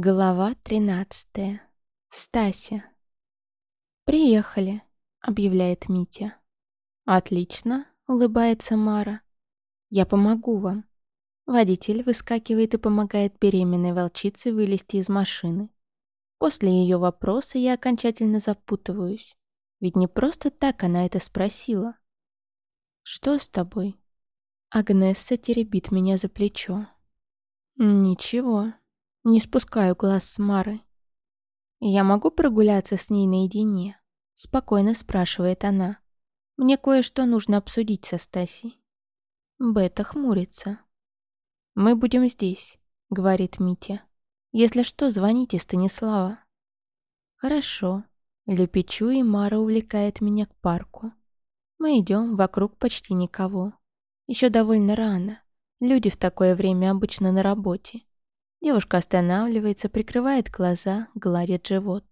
Глава 13. Стася. «Приехали», — объявляет Митя. «Отлично», — улыбается Мара. «Я помогу вам». Водитель выскакивает и помогает беременной волчице вылезти из машины. После ее вопроса я окончательно запутываюсь. Ведь не просто так она это спросила. «Что с тобой?» Агнесса теребит меня за плечо. «Ничего», не спускаю глаз с Мары. «Я могу прогуляться с ней наедине?» Спокойно спрашивает она. «Мне кое-что нужно обсудить со Стасей». Бета хмурится. «Мы будем здесь», — говорит Митя. «Если что, звоните, Станислава». «Хорошо». Лепечу, и Мара увлекает меня к парку. Мы идем, вокруг почти никого. Еще довольно рано. Люди в такое время обычно на работе. Девушка останавливается, прикрывает глаза, гладит живот.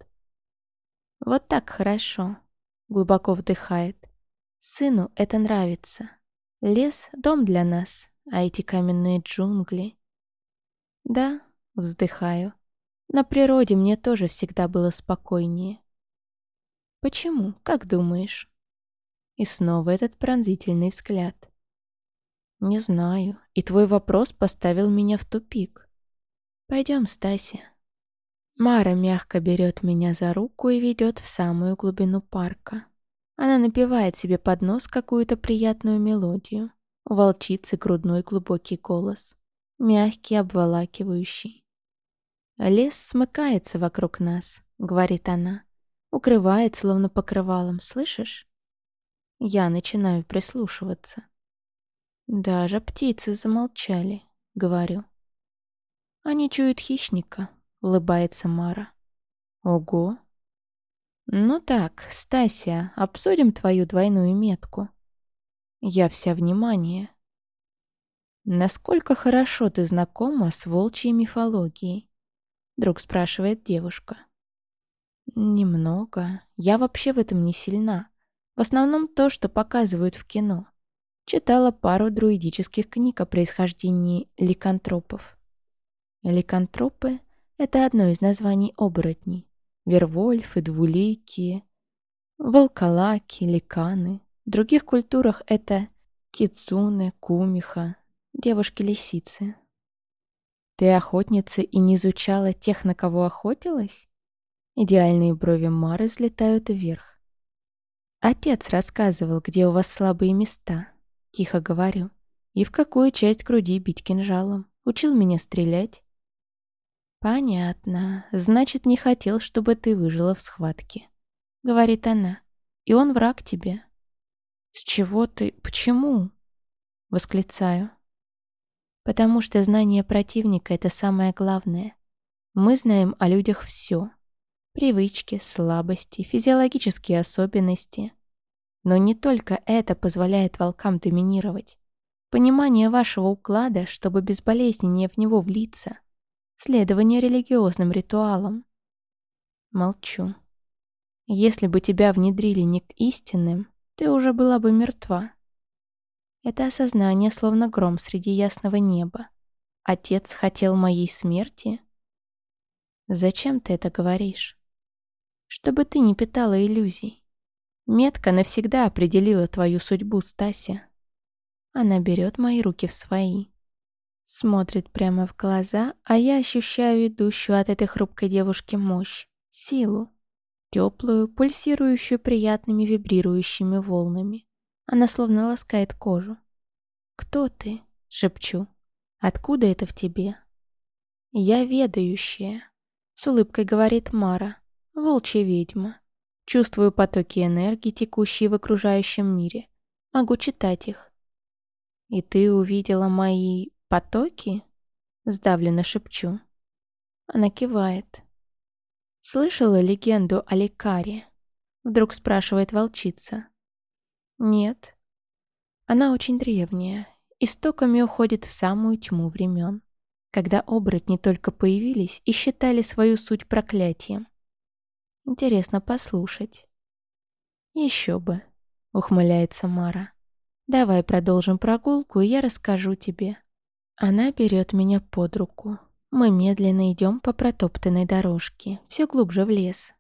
Вот так хорошо. Глубоко вдыхает. Сыну это нравится. Лес — дом для нас, а эти каменные джунгли... Да, вздыхаю. На природе мне тоже всегда было спокойнее. Почему, как думаешь? И снова этот пронзительный взгляд. Не знаю, и твой вопрос поставил меня в тупик. «Пойдем, Стася». Мара мягко берет меня за руку и ведет в самую глубину парка. Она напевает себе под нос какую-то приятную мелодию. У волчицы грудной глубокий голос, мягкий, обволакивающий. «Лес смыкается вокруг нас», — говорит она. «Укрывает, словно покрывалом, слышишь?» Я начинаю прислушиваться. «Даже птицы замолчали», — говорю. Они чуют хищника, улыбается Мара. Ого. Ну так, Стася, обсудим твою двойную метку. Я вся внимание. Насколько хорошо ты знакома с волчьей мифологией? Друг спрашивает девушка. Немного. Я вообще в этом не сильна. В основном то, что показывают в кино. Читала пару друидических книг о происхождении ликантропов. Ликантропы — это одно из названий оборотней. Вервольфы, двуликие, волколаки, ликаны. В других культурах это кицуны, кумиха, девушки-лисицы. Ты охотница и не изучала тех, на кого охотилась? Идеальные брови Мары взлетают вверх. Отец рассказывал, где у вас слабые места. Тихо говорю. И в какую часть груди бить кинжалом. Учил меня стрелять. «Понятно. Значит, не хотел, чтобы ты выжила в схватке», — говорит она. «И он враг тебе». «С чего ты? Почему?» — восклицаю. «Потому что знание противника — это самое главное. Мы знаем о людях все. Привычки, слабости, физиологические особенности. Но не только это позволяет волкам доминировать. Понимание вашего уклада, чтобы безболезненнее в него влиться — следование религиозным ритуалам. Молчу. Если бы тебя внедрили не к истинным, ты уже была бы мертва. Это осознание словно гром среди ясного неба. Отец хотел моей смерти? Зачем ты это говоришь? Чтобы ты не питала иллюзий. Метка навсегда определила твою судьбу, Стася. Она берет мои руки в свои. Смотрит прямо в глаза, а я ощущаю идущую от этой хрупкой девушки мощь, силу. Теплую, пульсирующую приятными вибрирующими волнами. Она словно ласкает кожу. «Кто ты?» — шепчу. «Откуда это в тебе?» «Я ведающая», — с улыбкой говорит Мара, волчья ведьма. Чувствую потоки энергии, текущие в окружающем мире. Могу читать их. «И ты увидела мои «Потоки?» — сдавленно шепчу. Она кивает. «Слышала легенду о лекаре?» — вдруг спрашивает волчица. «Нет». Она очень древняя, истоками уходит в самую тьму времен, когда оборотни только появились и считали свою суть проклятием. Интересно послушать. «Еще бы», — ухмыляется Мара. «Давай продолжим прогулку, и я расскажу тебе». Она берет меня под руку. Мы медленно идем по протоптанной дорожке, все глубже в лес.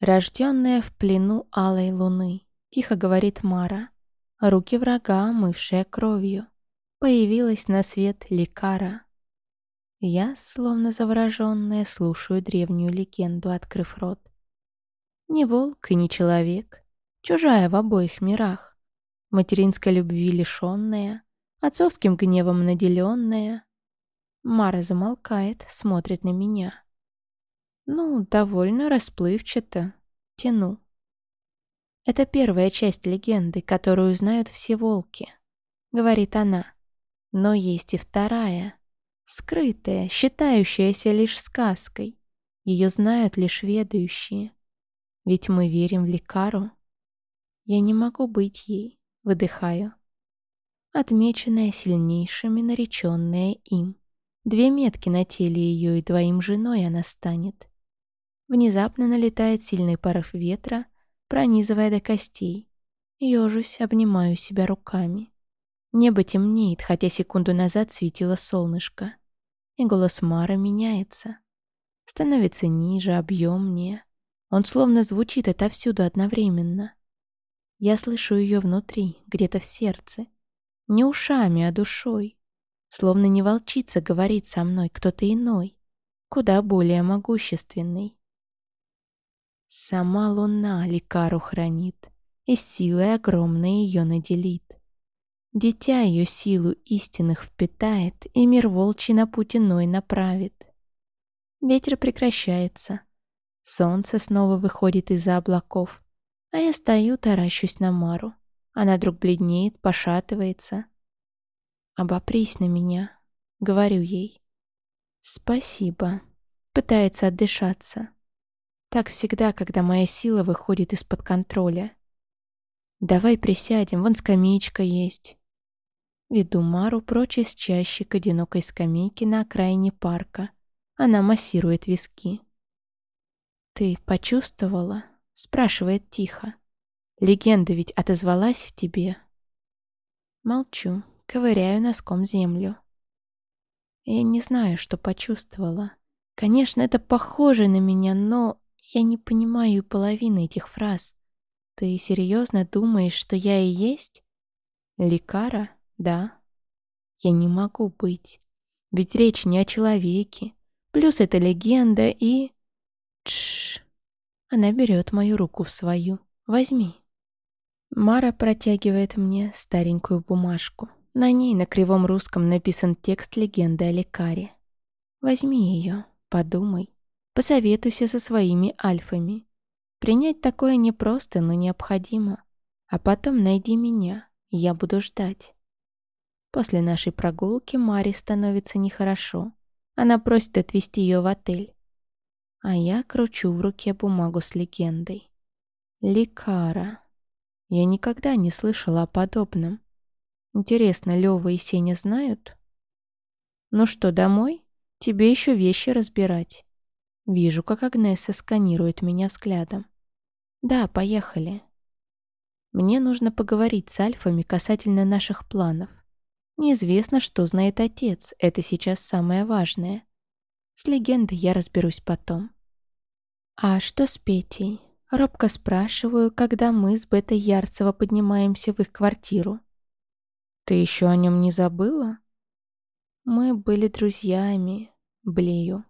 Рожденная в плену алой луны, тихо говорит Мара. Руки врага, мывшая кровью. Появилась на свет лекара. Я, словно завороженная, слушаю древнюю легенду, открыв рот. Не волк и не человек, чужая в обоих мирах, материнской любви лишенная, отцовским гневом наделенная, Мара замолкает, смотрит на меня. Ну, довольно расплывчато. Тяну. Это первая часть легенды, которую знают все волки, говорит она. Но есть и вторая, скрытая, считающаяся лишь сказкой. Ее знают лишь ведающие. Ведь мы верим в лекару. Я не могу быть ей, выдыхаю. Отмеченная сильнейшими, нареченная им. Две метки на теле ее, и двоим женой она станет. Внезапно налетает сильный порыв ветра, пронизывая до костей. Ёжусь, обнимаю себя руками. Небо темнеет, хотя секунду назад светило солнышко. И голос Мары меняется. Становится ниже, объемнее. Он словно звучит отовсюду одновременно. Я слышу ее внутри, где-то в сердце. Не ушами, а душой. Словно не волчица говорит со мной кто-то иной, куда более могущественный. Сама луна лекару хранит, и силой огромной ее наделит. Дитя ее силу истинных впитает, и мир волчий на путь иной направит. Ветер прекращается. Солнце снова выходит из-за облаков, а я стою, таращусь на Мару. Она вдруг бледнеет, пошатывается. «Обопрись на меня», — говорю ей. «Спасибо», — пытается отдышаться. Так всегда, когда моя сила выходит из-под контроля. «Давай присядем, вон скамеечка есть». Веду Мару прочь из чащи к одинокой скамейке на окраине парка. Она массирует виски. «Ты почувствовала?» — спрашивает тихо. «Легенда ведь отозвалась в тебе?» Молчу ковыряю носком землю. Я не знаю, что почувствовала. Конечно, это похоже на меня, но я не понимаю половины этих фраз. Ты серьезно думаешь, что я и есть? Лекара? Да. Я не могу быть. Ведь речь не о человеке. Плюс это легенда и... Тш. Она берет мою руку в свою. Возьми. Мара протягивает мне старенькую бумажку. На ней на кривом русском написан текст легенды о лекаре. Возьми ее, подумай, посоветуйся со своими альфами. Принять такое непросто, но необходимо. А потом найди меня, я буду ждать. После нашей прогулки Маре становится нехорошо. Она просит отвезти ее в отель. А я кручу в руке бумагу с легендой. Лекара. Я никогда не слышала о подобном. Интересно, Лёва и Сеня знают? Ну что, домой? Тебе еще вещи разбирать. Вижу, как Агнеса сканирует меня взглядом. Да, поехали. Мне нужно поговорить с альфами касательно наших планов. Неизвестно, что знает отец, это сейчас самое важное. С легендой я разберусь потом. А что с Петей? Робко спрашиваю, когда мы с Бетой Ярцева поднимаемся в их квартиру. Ты еще о нем не забыла? Мы были друзьями, блею.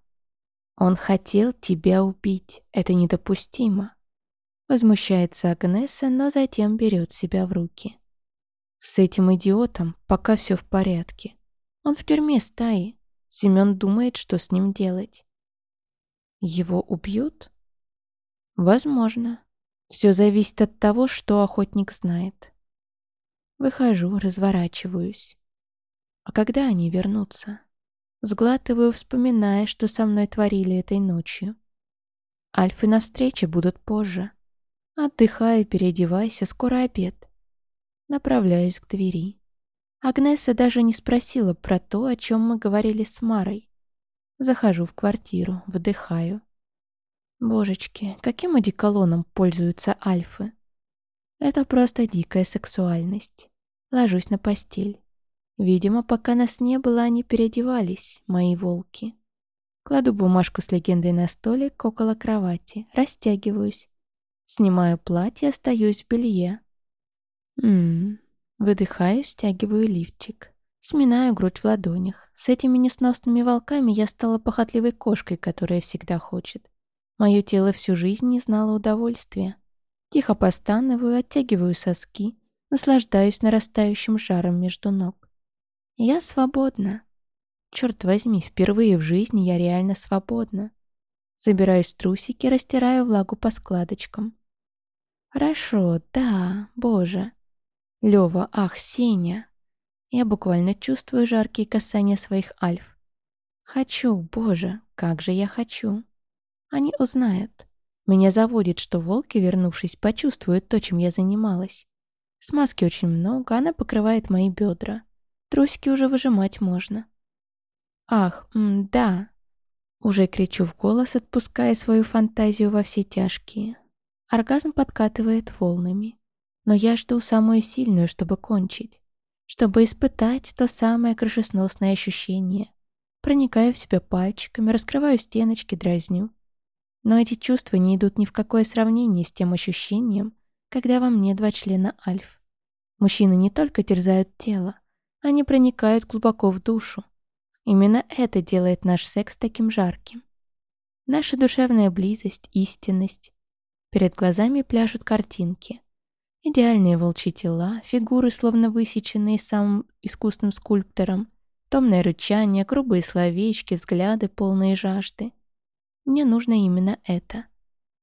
Он хотел тебя убить, это недопустимо. Возмущается Агнеса, но затем берет себя в руки. С этим идиотом пока все в порядке. Он в тюрьме стаи. Семен думает, что с ним делать. Его убьют? Возможно. Все зависит от того, что охотник знает. Выхожу, разворачиваюсь. А когда они вернутся? Сглатываю, вспоминая, что со мной творили этой ночью. Альфы на встрече будут позже. Отдыхай, переодевайся, скоро обед. Направляюсь к двери. Агнеса даже не спросила про то, о чем мы говорили с Марой. Захожу в квартиру, вдыхаю. Божечки, каким одеколоном пользуются альфы? Это просто дикая сексуальность. Ложусь на постель. Видимо, пока нас не было, они переодевались, мои волки. Кладу бумажку с легендой на столик около кровати, растягиваюсь. Снимаю платье, остаюсь в белье. Ммм, выдыхаю, стягиваю лифчик. Сминаю грудь в ладонях. С этими несносными волками я стала похотливой кошкой, которая всегда хочет. Мое тело всю жизнь не знало удовольствия. Тихо постанываю, оттягиваю соски, наслаждаюсь нарастающим жаром между ног. Я свободна. Черт возьми, впервые в жизни я реально свободна. Забираюсь в трусики, растираю влагу по складочкам. Хорошо, да, боже. Лёва, ах, Сеня. Я буквально чувствую жаркие касания своих альф. Хочу, боже, как же я хочу. Они узнают. Меня заводит, что волки, вернувшись, почувствуют то, чем я занималась. Смазки очень много, она покрывает мои бедра. Трусики уже выжимать можно. Ах, да. Уже кричу в голос, отпуская свою фантазию во все тяжкие. Оргазм подкатывает волнами. Но я жду самую сильную, чтобы кончить. Чтобы испытать то самое крышесносное ощущение. Проникаю в себя пальчиками, раскрываю стеночки, дразню. Но эти чувства не идут ни в какое сравнение с тем ощущением, когда во мне два члена альф. Мужчины не только терзают тело, они проникают глубоко в душу. Именно это делает наш секс таким жарким. Наша душевная близость, истинность. Перед глазами пляшут картинки. Идеальные волчьи тела, фигуры, словно высеченные самым искусным скульптором, томное рычание, грубые словечки, взгляды, полные жажды. Мне нужно именно это.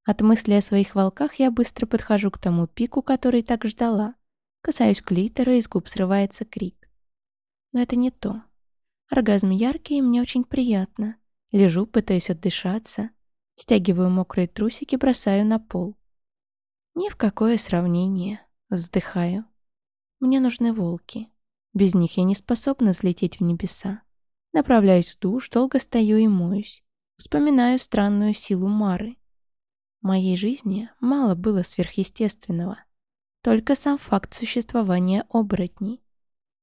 От мысли о своих волках я быстро подхожу к тому пику, который так ждала. Касаюсь клитора, из губ срывается крик. Но это не то. Оргазм яркий, и мне очень приятно. Лежу, пытаюсь отдышаться. Стягиваю мокрые трусики, бросаю на пол. Ни в какое сравнение. Вздыхаю. Мне нужны волки. Без них я не способна взлететь в небеса. Направляюсь в душ, долго стою и моюсь. Вспоминаю странную силу Мары. В моей жизни мало было сверхъестественного. Только сам факт существования оборотней.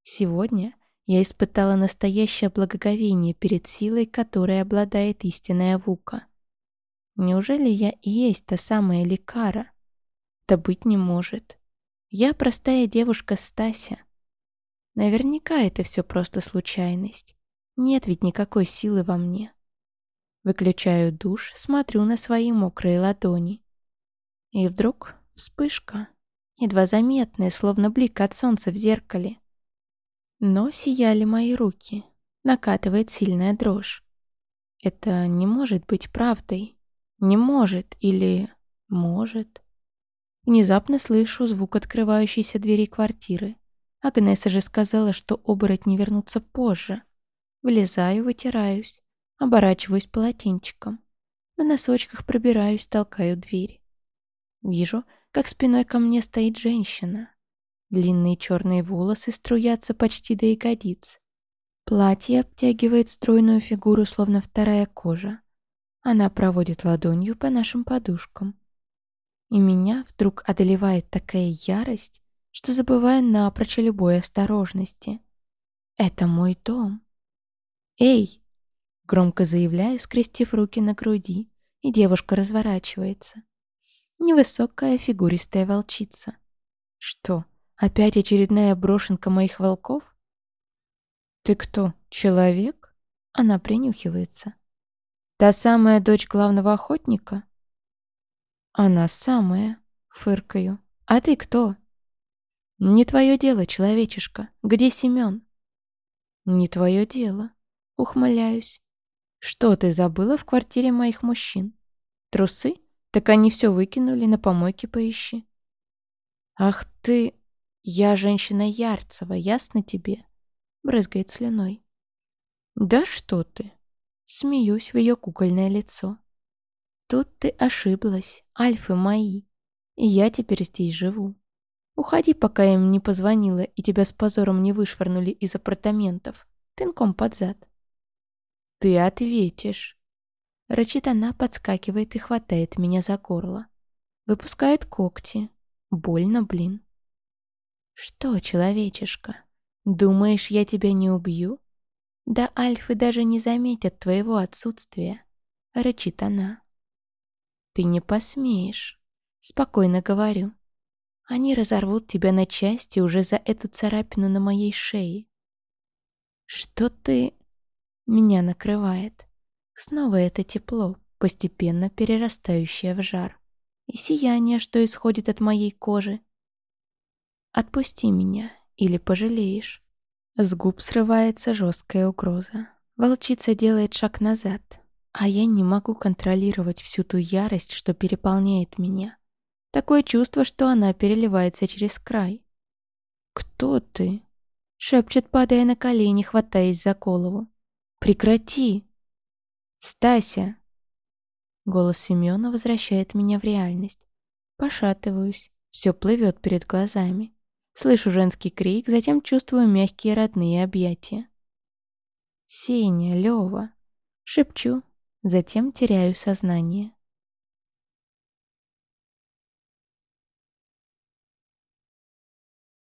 Сегодня я испытала настоящее благоговение перед силой, которой обладает истинная Вука. Неужели я и есть та самая Лекара? Да быть не может. Я простая девушка Стася. Наверняка это все просто случайность. Нет ведь никакой силы во мне. Выключаю душ, смотрю на свои мокрые ладони. И вдруг вспышка, едва заметная, словно блик от солнца в зеркале. Но сияли мои руки. Накатывает сильная дрожь. Это не может быть правдой. Не может или может. Внезапно слышу звук открывающейся двери квартиры. Агнеса же сказала, что оборотни вернутся позже. Вылезаю, вытираюсь. Оборачиваюсь полотенчиком. На носочках пробираюсь, толкаю дверь. Вижу, как спиной ко мне стоит женщина. Длинные черные волосы струятся почти до ягодиц. Платье обтягивает стройную фигуру, словно вторая кожа. Она проводит ладонью по нашим подушкам. И меня вдруг одолевает такая ярость, что забываю напрочь о любой осторожности. Это мой дом. «Эй!» Громко заявляю, скрестив руки на груди, и девушка разворачивается. Невысокая фигуристая волчица. Что, опять очередная брошенка моих волков? «Ты кто, человек?» Она принюхивается. «Та самая дочь главного охотника?» «Она самая», — фыркаю. «А ты кто?» «Не твое дело, человечишка. Где Семен?» «Не твое дело», — ухмыляюсь. Что ты забыла в квартире моих мужчин? Трусы? Так они все выкинули, на помойке поищи. Ах ты... Я женщина Ярцева, ясно тебе? Брызгает слюной. Да что ты? Смеюсь в ее кукольное лицо. Тут ты ошиблась, альфы мои. И я теперь здесь живу. Уходи, пока я им не позвонила и тебя с позором не вышвырнули из апартаментов. Пинком под зад. «Ты ответишь!» Рычит она, подскакивает и хватает меня за горло. Выпускает когти. Больно, блин. «Что, человечишка, Думаешь, я тебя не убью? Да альфы даже не заметят твоего отсутствия, рычит она. Ты не посмеешь, спокойно говорю. Они разорвут тебя на части уже за эту царапину на моей шее. Что ты... Меня накрывает. Снова это тепло, постепенно перерастающее в жар. И сияние, что исходит от моей кожи. Отпусти меня, или пожалеешь. С губ срывается жесткая угроза. Волчица делает шаг назад, а я не могу контролировать всю ту ярость, что переполняет меня. Такое чувство, что она переливается через край. «Кто ты?» — шепчет, падая на колени, хватаясь за голову. «Прекрати!» «Стася!» Голос Семёна возвращает меня в реальность. Пошатываюсь, все плывет перед глазами. Слышу женский крик, затем чувствую мягкие родные объятия. «Сеня, Лёва!» Шепчу, затем теряю сознание.